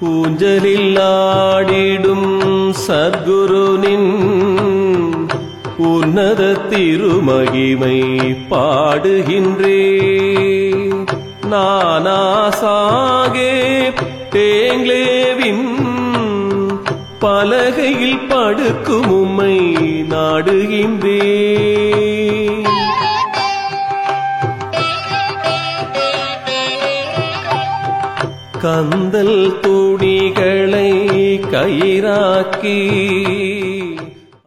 ஊஞ்சலில் ஆடிடும் சத்குருனின் உன்னத திருமகிமை பாடுகின்றே. நானாசாகே தேங்லேவின் பலகையில் படுக்கும் உம்மை நாடுகின்றே. கந்தல் துணிகளை கயிறாக்கி